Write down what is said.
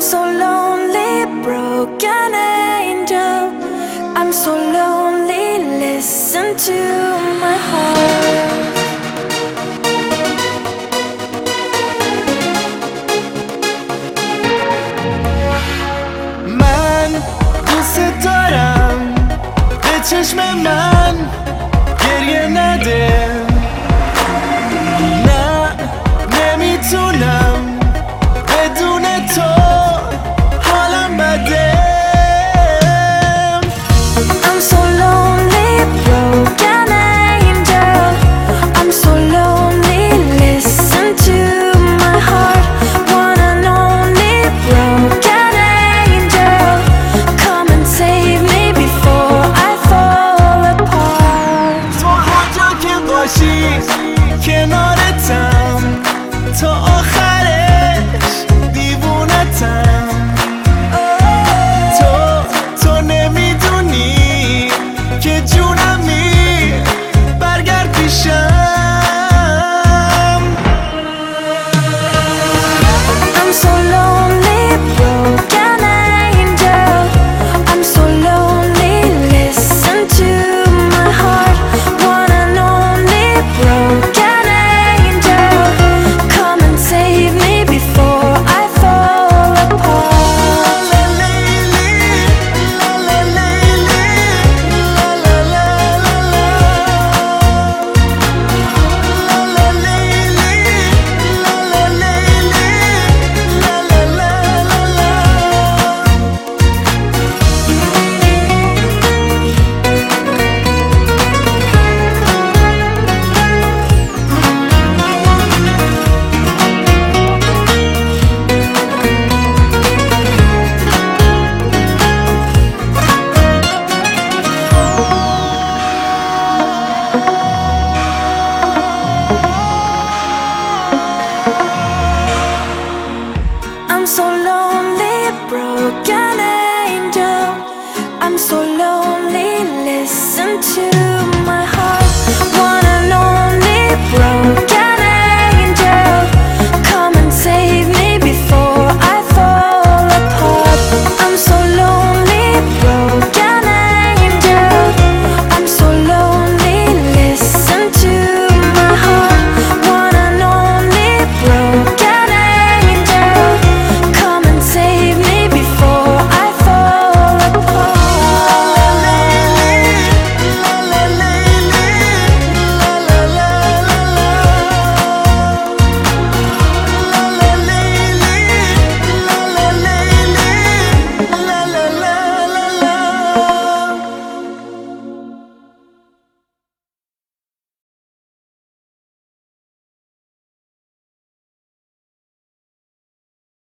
I'm so lonely, broken angel. I'm so lonely, listen to my heart. چشم من to